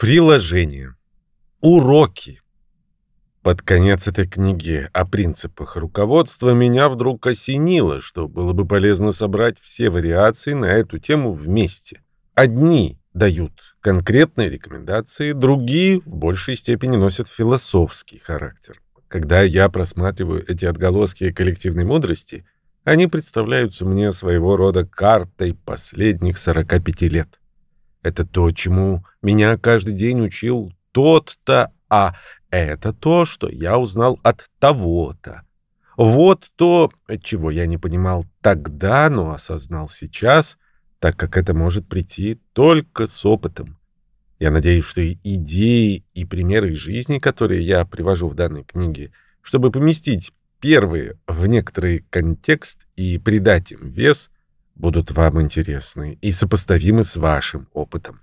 Приложение. Уроки. Под конец этой книги о принципах руководства меня вдруг осенило, что было бы полезно собрать все вариации на эту тему вместе. Одни дают конкретные рекомендации, другие в большей степени носят философский характер. Когда я просматриваю эти отголоски коллективной мудрости, они представляются мне своего рода картой последних 45 лет. Это то, чему меня каждый день учил тот-то, а это то, что я узнал от того-то. Вот то, чего я не понимал тогда, но осознал сейчас, так как это может прийти только с опытом. Я надеюсь, что и идеи и примеры из жизни, которые я привожу в данной книге, чтобы поместить первые в некоторый контекст и придать им вес – будут вам интересны и сопоставимы с вашим опытом.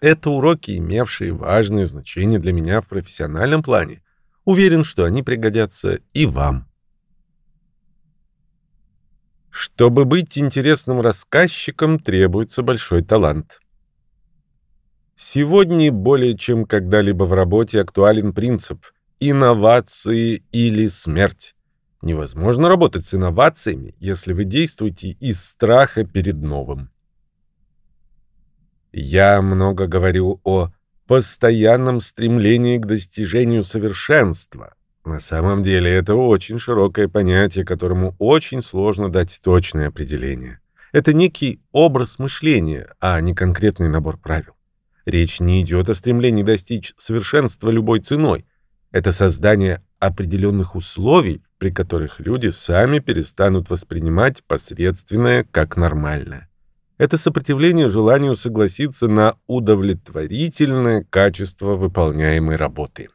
Это уроки, имевшие важное значение для меня в профессиональном плане. Уверен, что они пригодятся и вам. Чтобы быть интересным рассказчиком, требуется большой талант. Сегодня более чем когда-либо в работе актуален принцип «инновации или смерть». Невозможно работать с инновациями, если вы действуете из страха перед новым. Я много говорю о постоянном стремлении к достижению совершенства. На самом деле это очень широкое понятие, которому очень сложно дать точное определение. Это некий образ мышления, а не конкретный набор правил. Речь не идет о стремлении достичь совершенства любой ценой. Это создание определенных условий, при которых люди сами перестанут воспринимать посредственное как нормальное. Это сопротивление желанию согласиться на удовлетворительное качество выполняемой работы.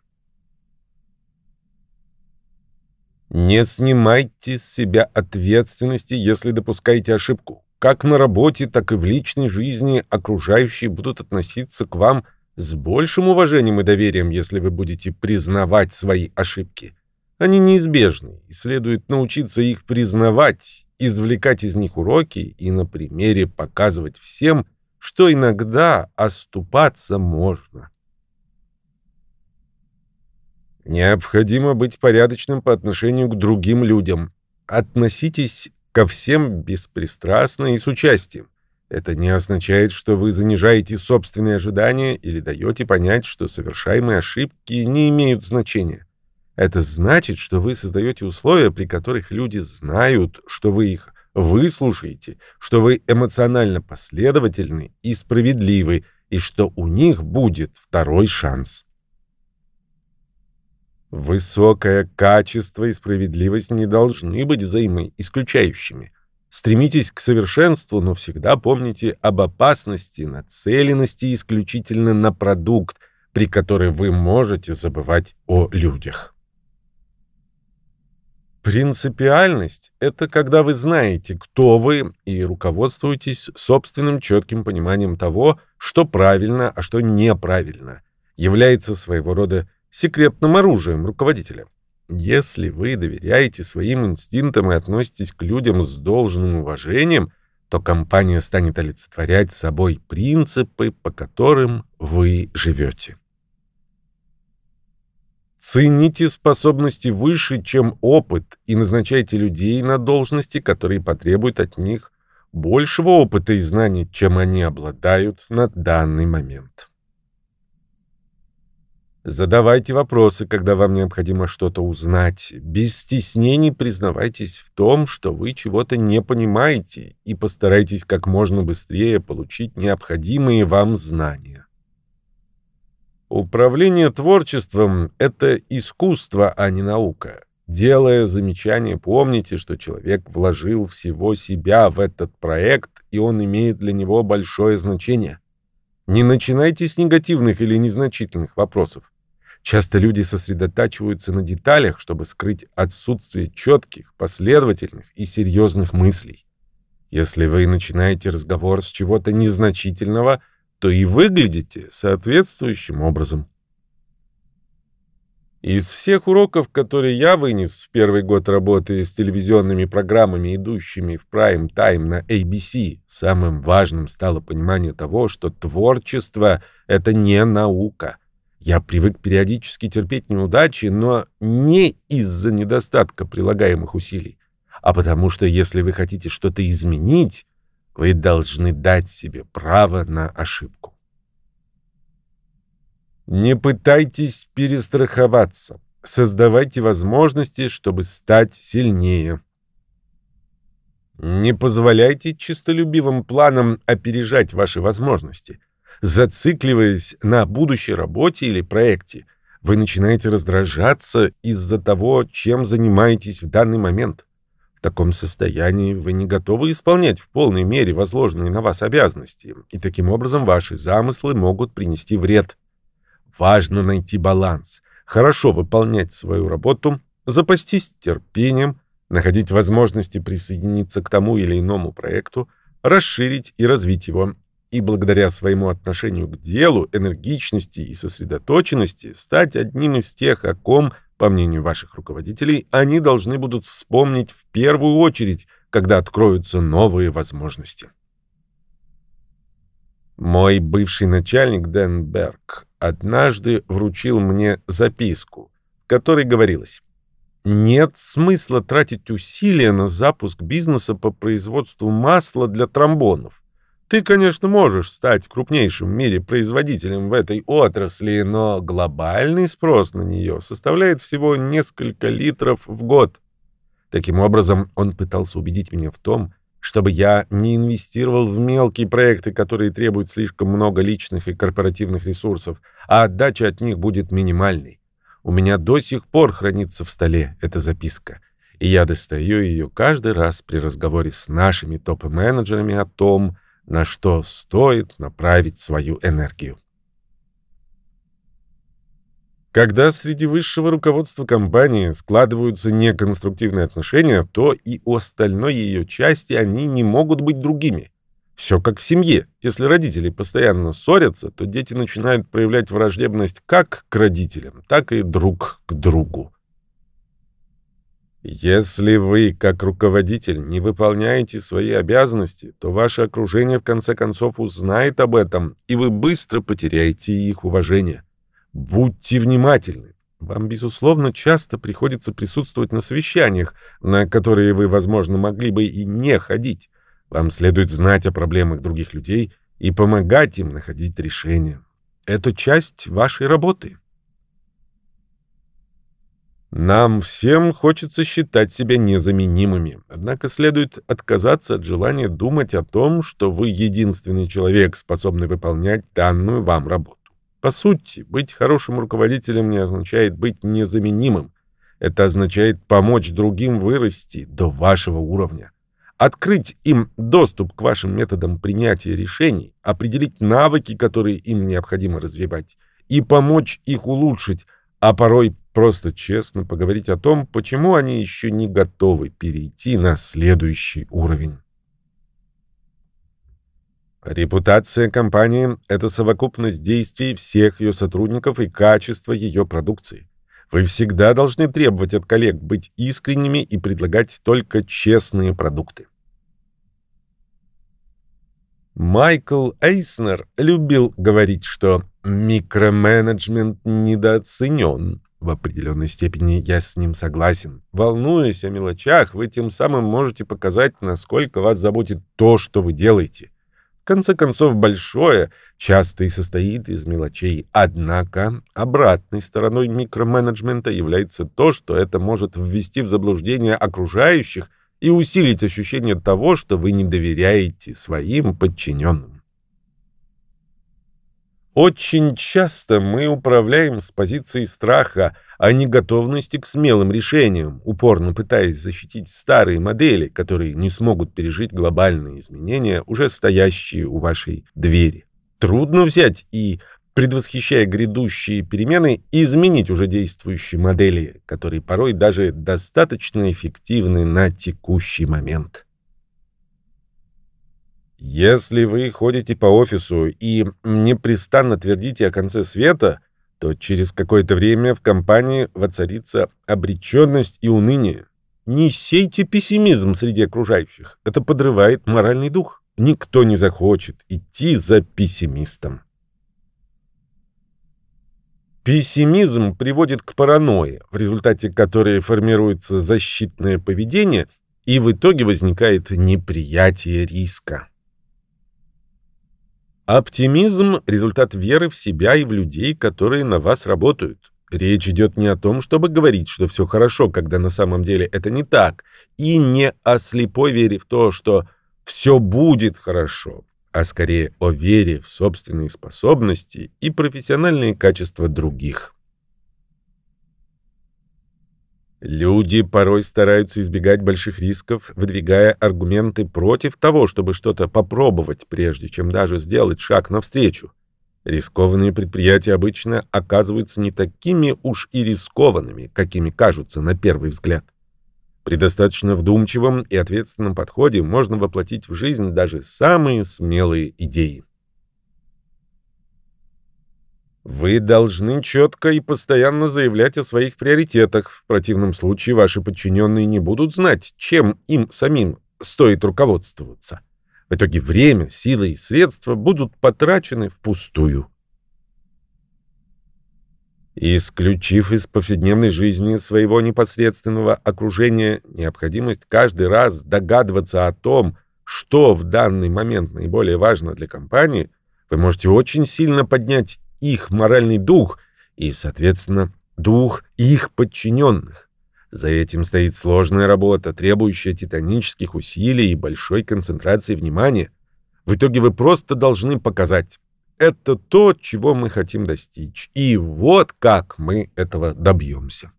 Не снимайте с себя ответственности, если допускаете ошибку. Как на работе, так и в личной жизни окружающие будут относиться к вам с большим уважением и доверием, если вы будете признавать свои ошибки. Они неизбежны, и следует научиться их признавать, извлекать из них уроки и на примере показывать всем, что иногда оступаться можно. Необходимо быть порядочным по отношению к другим людям. Относитесь ко всем беспристрастно и с участием. Это не означает, что вы занижаете собственные ожидания или даете понять, что совершаемые ошибки не имеют значения. Это значит, что вы создаете условия, при которых люди знают, что вы их выслушаете, что вы эмоционально последовательны и справедливы, и что у них будет второй шанс. Высокое качество и справедливость не должны быть взаимоисключающими. Стремитесь к совершенству, но всегда помните об опасности нацеленности исключительно на продукт, при которой вы можете забывать о людях. Принципиальность — это когда вы знаете, кто вы, и руководствуетесь собственным четким пониманием того, что правильно, а что неправильно, является своего рода секретным оружием руководителя. Если вы доверяете своим инстинктам и относитесь к людям с должным уважением, то компания станет олицетворять собой принципы, по которым вы живете. Цените способности выше, чем опыт, и назначайте людей на должности, которые потребуют от них большего опыта и знаний, чем они обладают на данный момент. Задавайте вопросы, когда вам необходимо что-то узнать. Без стеснений признавайтесь в том, что вы чего-то не понимаете, и постарайтесь как можно быстрее получить необходимые вам знания. Управление творчеством — это искусство, а не наука. Делая замечание, помните, что человек вложил всего себя в этот проект, и он имеет для него большое значение. Не начинайте с негативных или незначительных вопросов. Часто люди сосредотачиваются на деталях, чтобы скрыть отсутствие четких, последовательных и серьезных мыслей. Если вы начинаете разговор с чего-то незначительного — то и выглядите соответствующим образом. Из всех уроков, которые я вынес в первый год работы с телевизионными программами, идущими в прайм-тайм на ABC, самым важным стало понимание того, что творчество — это не наука. Я привык периодически терпеть неудачи, но не из-за недостатка прилагаемых усилий, а потому что если вы хотите что-то изменить, вы должны дать себе право на ошибку. Не пытайтесь перестраховаться. Создавайте возможности, чтобы стать сильнее. Не позволяйте чистолюбивым планам опережать ваши возможности. Зацикливаясь на будущей работе или проекте, вы начинаете раздражаться из-за того, чем занимаетесь в данный момент. В таком состоянии вы не готовы исполнять в полной мере возложенные на вас обязанности, и таким образом ваши замыслы могут принести вред. Важно найти баланс, хорошо выполнять свою работу, запастись терпением, находить возможности присоединиться к тому или иному проекту, расширить и развить его, и благодаря своему отношению к делу, энергичности и сосредоточенности стать одним из тех, о ком, по мнению ваших руководителей, они должны будут вспомнить в первую очередь, когда откроются новые возможности. Мой бывший начальник Дэн Берг однажды вручил мне записку, в которой говорилось «Нет смысла тратить усилия на запуск бизнеса по производству масла для тромбонов. Ты, конечно, можешь стать крупнейшим в мире производителем в этой отрасли, но глобальный спрос на нее составляет всего несколько литров в год». Таким образом, он пытался убедить меня в том, чтобы я не инвестировал в мелкие проекты, которые требуют слишком много личных и корпоративных ресурсов, а отдача от них будет минимальной. У меня до сих пор хранится в столе эта записка, и я достаю ее каждый раз при разговоре с нашими топ-менеджерами о том, на что стоит направить свою энергию. Когда среди высшего руководства компании складываются неконструктивные отношения, то и у остальной ее части они не могут быть другими. Все как в семье. Если родители постоянно ссорятся, то дети начинают проявлять враждебность как к родителям, так и друг к другу. Если вы, как руководитель, не выполняете свои обязанности, то ваше окружение в конце концов узнает об этом, и вы быстро потеряете их уважение. Будьте внимательны. Вам, безусловно, часто приходится присутствовать на совещаниях, на которые вы, возможно, могли бы и не ходить. Вам следует знать о проблемах других людей и помогать им находить решения. Это часть вашей работы. Нам всем хочется считать себя незаменимыми, однако следует отказаться от желания думать о том, что вы единственный человек, способный выполнять данную вам работу. По сути, быть хорошим руководителем не означает быть незаменимым. Это означает помочь другим вырасти до вашего уровня. Открыть им доступ к вашим методам принятия решений, определить навыки, которые им необходимо развивать, и помочь их улучшить, а порой просто честно поговорить о том, почему они еще не готовы перейти на следующий уровень. Репутация компании — это совокупность действий всех ее сотрудников и качество ее продукции. Вы всегда должны требовать от коллег быть искренними и предлагать только честные продукты. Майкл Эйснер любил говорить, что микроменеджмент недооценен. В определенной степени я с ним согласен. Волнуясь о мелочах, вы тем самым можете показать, насколько вас заботит то, что вы делаете. Конце концов, большое часто и состоит из мелочей. Однако обратной стороной микроменеджмента является то, что это может ввести в заблуждение окружающих и усилить ощущение того, что вы не доверяете своим подчиненным. Очень часто мы управляем с позиции страха, а не готовности к смелым решениям, упорно пытаясь защитить старые модели, которые не смогут пережить глобальные изменения, уже стоящие у вашей двери. Трудно взять и, предвосхищая грядущие перемены, изменить уже действующие модели, которые порой даже достаточно эффективны на текущий момент. Если вы ходите по офису и непрестанно твердите о конце света, то через какое-то время в компании воцарится обреченность и уныние. Не сейте пессимизм среди окружающих. Это подрывает моральный дух. Никто не захочет идти за пессимистом. Пессимизм приводит к паранойи, в результате которой формируется защитное поведение, и в итоге возникает неприятие риска. Оптимизм – результат веры в себя и в людей, которые на вас работают. Речь идет не о том, чтобы говорить, что все хорошо, когда на самом деле это не так, и не о слепой вере в то, что все будет хорошо, а скорее о вере в собственные способности и профессиональные качества других. Люди порой стараются избегать больших рисков, выдвигая аргументы против того, чтобы что-то попробовать, прежде чем даже сделать шаг навстречу. Рискованные предприятия обычно оказываются не такими уж и рискованными, какими кажутся на первый взгляд. При достаточно вдумчивом и ответственном подходе можно воплотить в жизнь даже самые смелые идеи. Вы должны четко и постоянно заявлять о своих приоритетах. В противном случае ваши подчиненные не будут знать, чем им самим стоит руководствоваться. В итоге время, силы и средства будут потрачены впустую. Исключив из повседневной жизни своего непосредственного окружения необходимость каждый раз догадываться о том, что в данный момент наиболее важно для компании, вы можете очень сильно поднять их моральный дух и, соответственно, дух их подчиненных. За этим стоит сложная работа, требующая титанических усилий и большой концентрации внимания. В итоге вы просто должны показать это то, чего мы хотим достичь. И вот как мы этого добьемся.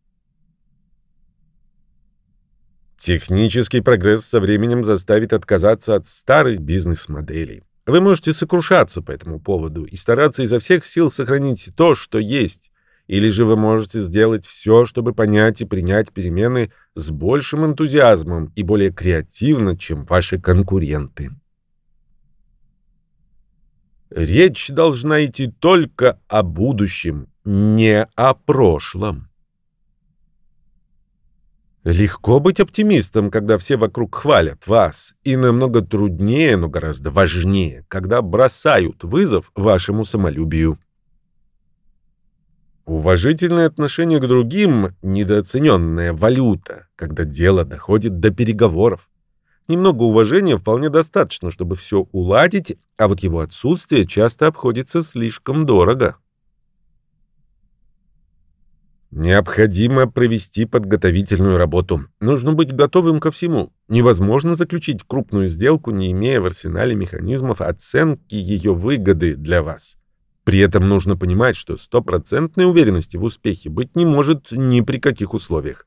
Технический прогресс со временем заставит отказаться от старых бизнес-моделей. Вы можете сокрушаться по этому поводу и стараться изо всех сил сохранить то, что есть. Или же вы можете сделать все, чтобы понять и принять перемены с большим энтузиазмом и более креативно, чем ваши конкуренты. Речь должна идти только о будущем, не о прошлом. Легко быть оптимистом, когда все вокруг хвалят вас, и намного труднее, но гораздо важнее, когда бросают вызов вашему самолюбию. Уважительное отношение к другим – недооцененная валюта, когда дело доходит до переговоров. Немного уважения вполне достаточно, чтобы все уладить, а вот его отсутствие часто обходится слишком дорого. Необходимо провести подготовительную работу. Нужно быть готовым ко всему. Невозможно заключить крупную сделку, не имея в арсенале механизмов оценки ее выгоды для вас. При этом нужно понимать, что стопроцентной уверенности в успехе быть не может ни при каких условиях.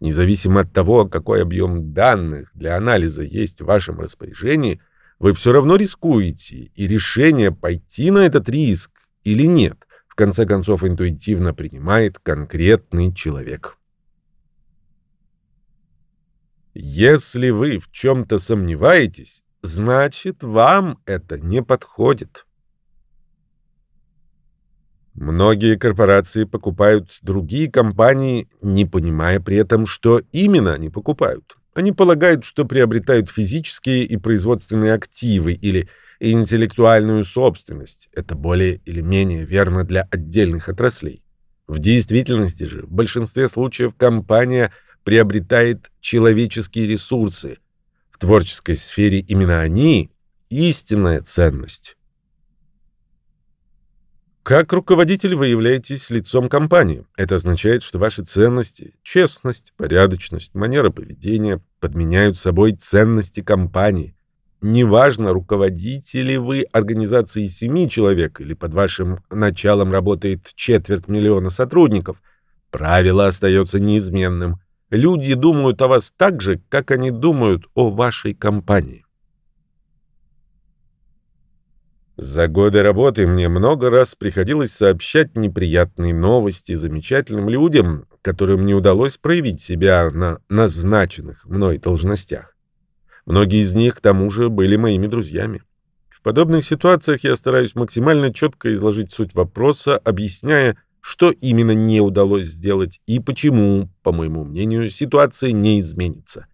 Независимо от того, какой объем данных для анализа есть в вашем распоряжении, вы все равно рискуете, и решение пойти на этот риск или нет, конце концов интуитивно принимает конкретный человек. Если вы в чем-то сомневаетесь, значит, вам это не подходит. Многие корпорации покупают другие компании, не понимая при этом, что именно они покупают. Они полагают, что приобретают физические и производственные активы или интеллектуальную собственность. Это более или менее верно для отдельных отраслей. В действительности же в большинстве случаев компания приобретает человеческие ресурсы. В творческой сфере именно они – истинная ценность. Как руководитель вы являетесь лицом компании. Это означает, что ваши ценности, честность, порядочность, манера поведения подменяют собой ценности компании. Неважно, руководите ли вы организацией семи человек или под вашим началом работает четверть миллиона сотрудников, правило остается неизменным. Люди думают о вас так же, как они думают о вашей компании. За годы работы мне много раз приходилось сообщать неприятные новости замечательным людям, которым не удалось проявить себя на назначенных мной должностях. Многие из них, к тому же, были моими друзьями. В подобных ситуациях я стараюсь максимально четко изложить суть вопроса, объясняя, что именно не удалось сделать и почему, по моему мнению, ситуация не изменится.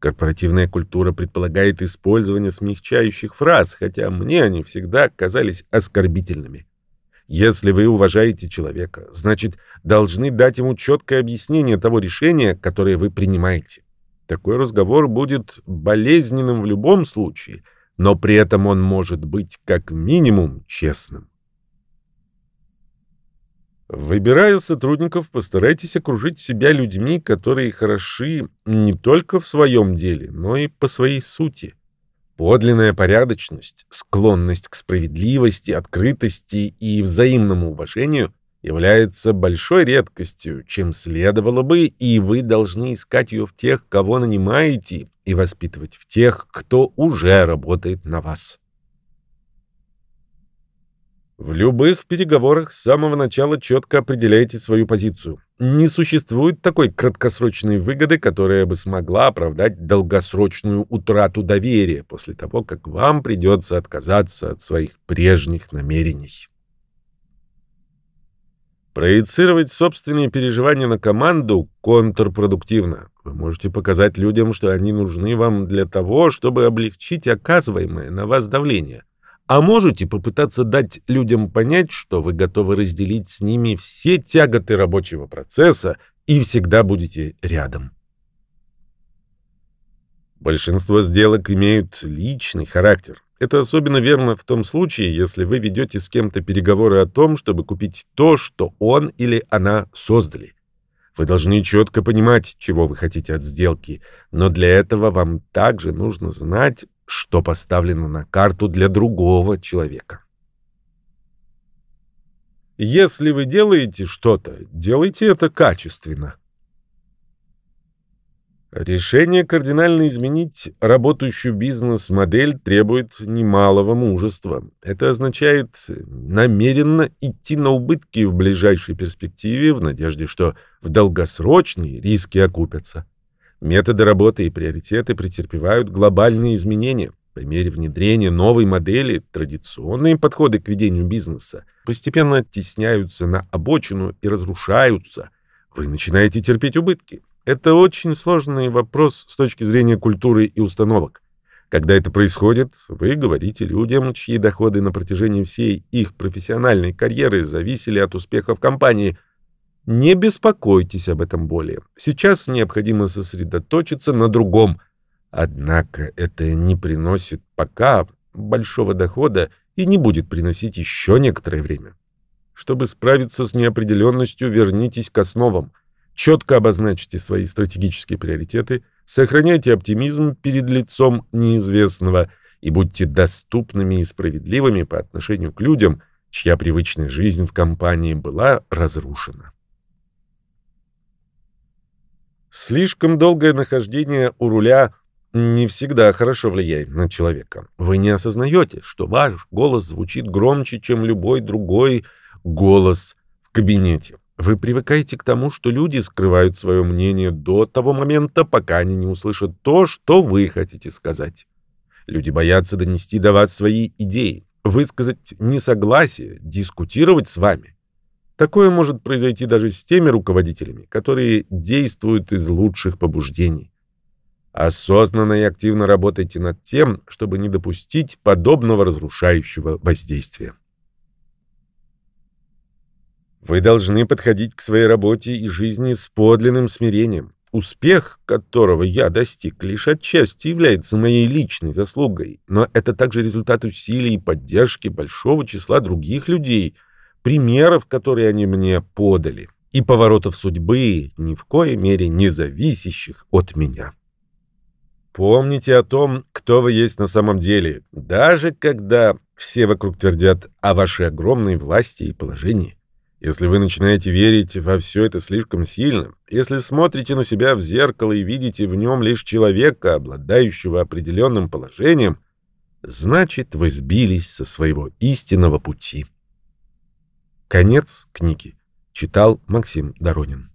Корпоративная культура предполагает использование смягчающих фраз, хотя мне они всегда казались оскорбительными. Если вы уважаете человека, значит, должны дать ему четкое объяснение того решения, которое вы принимаете. Такой разговор будет болезненным в любом случае, но при этом он может быть как минимум честным. Выбирая сотрудников, постарайтесь окружить себя людьми, которые хороши не только в своем деле, но и по своей сути. Подлинная порядочность, склонность к справедливости, открытости и взаимному уважению является большой редкостью, чем следовало бы, и вы должны искать ее в тех, кого нанимаете, и воспитывать в тех, кто уже работает на вас. В любых переговорах с самого начала четко определяйте свою позицию. Не существует такой краткосрочной выгоды, которая бы смогла оправдать долгосрочную утрату доверия после того, как вам придется отказаться от своих прежних намерений. Проецировать собственные переживания на команду контрпродуктивно. Вы можете показать людям, что они нужны вам для того, чтобы облегчить оказываемое на вас давление. А можете попытаться дать людям понять, что вы готовы разделить с ними все тяготы рабочего процесса и всегда будете рядом. Большинство сделок имеют личный характер. Это особенно верно в том случае, если вы ведете с кем-то переговоры о том, чтобы купить то, что он или она создали. Вы должны четко понимать, чего вы хотите от сделки, но для этого вам также нужно знать, что поставлено на карту для другого человека. Если вы делаете что-то, делайте это качественно. Решение кардинально изменить работающую бизнес-модель требует немалого мужества. Это означает намеренно идти на убытки в ближайшей перспективе в надежде, что в долгосрочные риски окупятся. Методы работы и приоритеты претерпевают глобальные изменения. По мере внедрения новой модели традиционные подходы к ведению бизнеса постепенно оттесняются на обочину и разрушаются. Вы начинаете терпеть убытки. Это очень сложный вопрос с точки зрения культуры и установок. Когда это происходит, вы говорите людям, чьи доходы на протяжении всей их профессиональной карьеры зависели от успехов компании – не беспокойтесь об этом более. Сейчас необходимо сосредоточиться на другом. Однако это не приносит пока большого дохода и не будет приносить еще некоторое время. Чтобы справиться с неопределенностью, вернитесь к основам. Четко обозначьте свои стратегические приоритеты, сохраняйте оптимизм перед лицом неизвестного и будьте доступными и справедливыми по отношению к людям, чья привычная жизнь в компании была разрушена. Слишком долгое нахождение у руля не всегда хорошо влияет на человека. Вы не осознаете, что ваш голос звучит громче, чем любой другой голос в кабинете. Вы привыкаете к тому, что люди скрывают свое мнение до того момента, пока они не услышат то, что вы хотите сказать. Люди боятся донести до вас свои идеи, высказать несогласие, дискутировать с вами. Такое может произойти даже с теми руководителями, которые действуют из лучших побуждений. Осознанно и активно работайте над тем, чтобы не допустить подобного разрушающего воздействия. Вы должны подходить к своей работе и жизни с подлинным смирением, успех которого я достиг лишь отчасти является моей личной заслугой, но это также результат усилий и поддержки большого числа других людей – примеров, которые они мне подали, и поворотов судьбы, ни в коей мере не зависящих от меня. Помните о том, кто вы есть на самом деле, даже когда все вокруг твердят о вашей огромной власти и положении. Если вы начинаете верить во все это слишком сильно, если смотрите на себя в зеркало и видите в нем лишь человека, обладающего определенным положением, значит, вы сбились со своего истинного пути. Конец книги. Читал Максим Доронин.